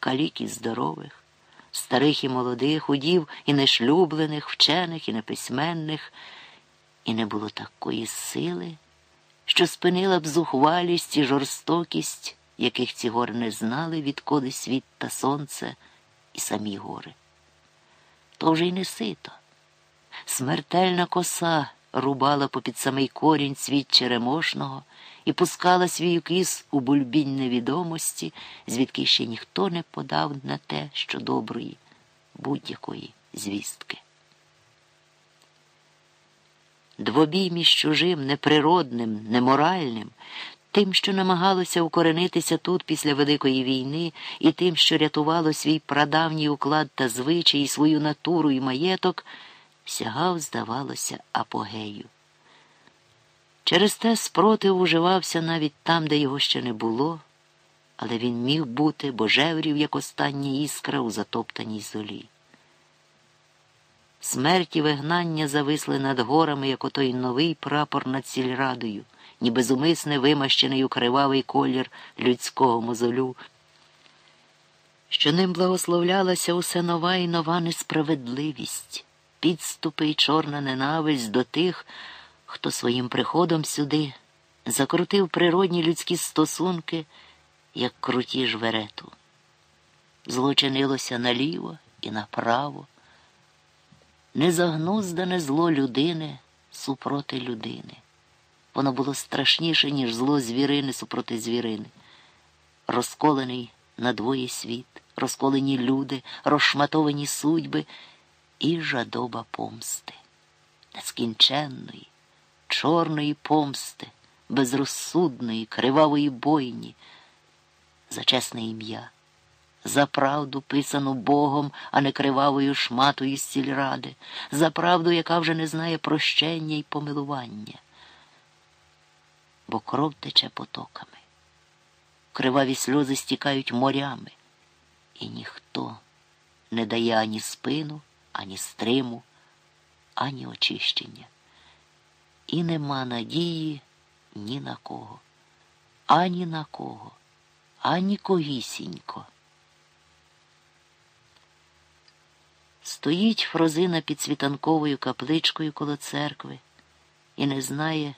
калік і здорових, старих і молодих, удів і нешлюблених, вчених і неписьменних, і не було такої сили, що спинила б зухвалість і жорстокість, яких ці гори не знали, відколи світ та сонце і самі гори. То вже й не сито. Смертельна коса рубала попід самий корінь світ черемошного і пускала свій укіс у бульбінь невідомості, звідки ще ніхто не подав на те, що доброї, будь-якої звістки. Двобій між чужим, неприродним, неморальним, тим, що намагалося укоренитися тут після Великої війни, і тим, що рятувало свій прадавній уклад та звичай, свою натуру і маєток, сягав, здавалося, апогею. Через те спротив уживався навіть там, де його ще не було, але він міг бути, бо жеврів, як остання іскра у затоптаній золі. Смерть і вигнання зависли над горами, як отой новий прапор над сільрадою, ніби зумисне вимащений у кривавий колір людського мозолю, що ним благословлялася усе нова і нова несправедливість, підступи й чорна ненависть до тих, хто своїм приходом сюди закрутив природні людські стосунки, як круті жверету. Злочинилося наліво і направо незагнуздане зло людини супроти людини. Воно було страшніше, ніж зло звірини супроти звірини. Розколений на двоє світ, розколені люди, розшматовані судьби і жадоба помсти, нескінченної, чорної помсти, безрозсудної, кривавої бойні, за чесне ім'я за правду, писану Богом, а не кривавою шматою сільради, за правду, яка вже не знає прощення і помилування. Бо кров тече потоками, криваві сльози стікають морями, і ніхто не дає ані спину, ані стриму, ані очищення. І нема надії ні на кого, ані на кого, ані когісінько. Стоїть Фрозина під світанковою капличкою коло церкви і не знає,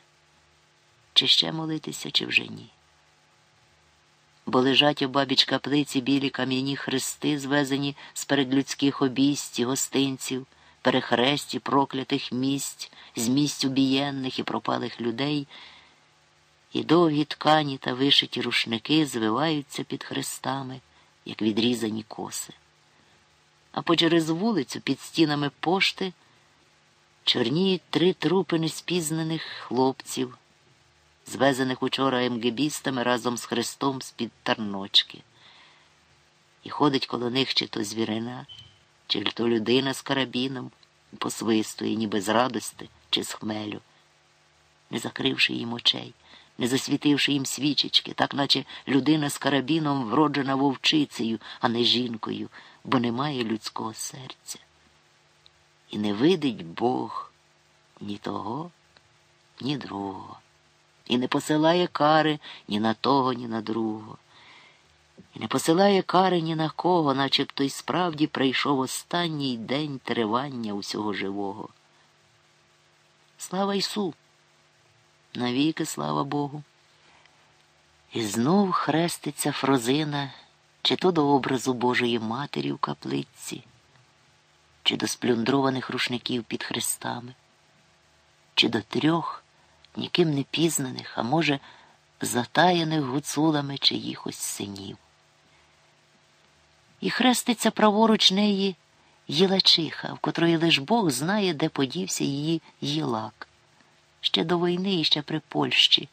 чи ще молитися, чи вже ні. Бо лежать у бабіч каплиці білі кам'яні хрести, звезені з передлюдських обійсті, гостинців, перехресті, проклятих місць, з місць убієнних і пропалих людей, і довгі ткані та вишиті рушники звиваються під хрестами, як відрізані коси. А почерез вулицю під стінами пошти чорніють три трупи неспізнаних хлопців, звезених учора МГБістами разом з хрестом з-під тарночки. І ходить коло них чи то звірина, чи то людина з карабіном, посвистує, ніби з радости чи з хмелю, не закривши їм очей. Не засвітивши їм свічечки, так наче людина з карабіном вроджена вовчицею, а не жінкою, бо немає людського серця. І не видить Бог ні того, ні другого, і не посилає кари ні на того, ні на другого, і не посилає кари ні на кого, начебто й справді прийшов останній день тривання усього живого. Слава Ісу! Навіки, слава Богу. І знов хреститься Фрозина чи то до образу Божої Матері в каплиці, чи до сплюндрованих рушників під хрестами, чи до трьох ніким не пізнаних, а може, затаяних гуцулами чиїхось синів. І хреститься праворуч неї Єлачиха, в котрої лиш Бог знає, де подівся її Єлак. Ще до війни і ще при Польщі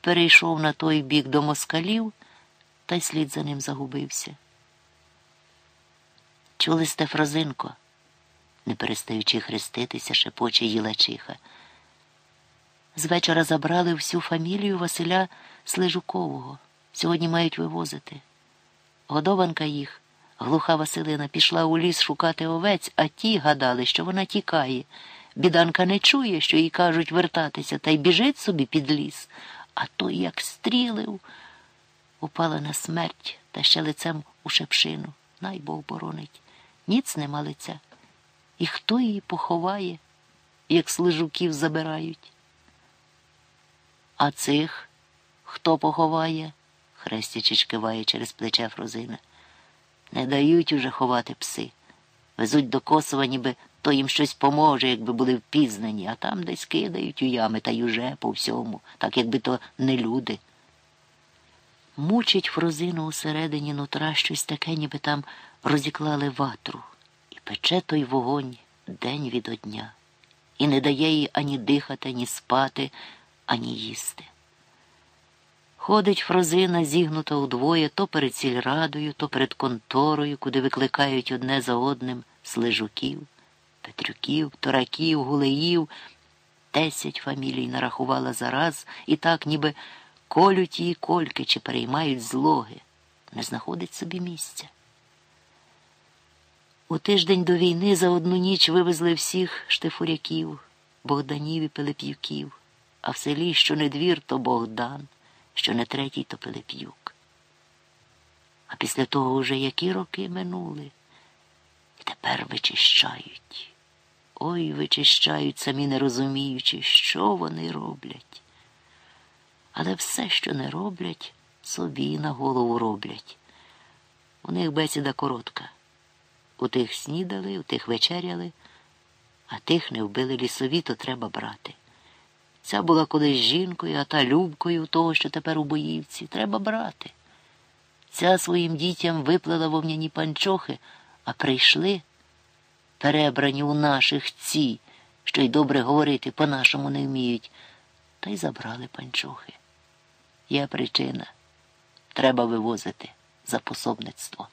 перейшов на той бік до москалів та й слід за ним загубився. Чули сте Фрозинко, не перестаючи хреститися, шепоче їлачиха. З вечора забрали всю фамілію Василя Слижукового. Сьогодні мають вивозити. Годованка їх, глуха Василина, пішла у ліс шукати овець, а ті гадали, що вона тікає. Біданка не чує, що їй кажуть вертатися, та й біжить собі під ліс, а той як стрілив упала на смерть та ще лицем у шепшину, най Бог боронить, ніц нема лиця. І хто її поховає, як служуків забирають? А цих хто поховає? хрестячись киває через плече Фрозина. Не дають уже ховати пси. Везуть до Косова, ніби то їм щось поможе, якби були впізнані, а там десь кидають у ями та й уже по всьому, так якби то не люди. Мучить Фрозину усередині нутра щось таке, ніби там розіклали ватру, і пече той вогонь день від дня, і не дає їй ані дихати, ані спати, ані їсти. Ходить Фрозина, зігнута удвоє, то перед сільрадою, то перед конторою, куди викликають одне за одним слежуків, петрюків, тораків, гулеїв. Десять фамілій нарахувала зараз і так, ніби колють її кольки чи переймають злоги, не знаходить собі місця. У тиждень до війни за одну ніч вивезли всіх штифуряків, Богданів і Пилип'юків, а в селі, що не двір, то Богдан що не третій, то Пилип'юк. А після того уже які роки минули, і тепер вичищають. Ой, вичищають, самі не розуміючи, що вони роблять. Але все, що не роблять, собі на голову роблять. У них бесіда коротка. У тих снідали, у тих вечеряли, а тих не вбили лісові, то треба брати. Ця була колись жінкою, а та любкою того, що тепер у боївці. Треба брати. Ця своїм дітям виплела вовняні панчохи, а прийшли, перебрані у наших ці, що й добре говорити по-нашому не вміють, та й забрали панчохи. Є причина. Треба вивозити за пособництво.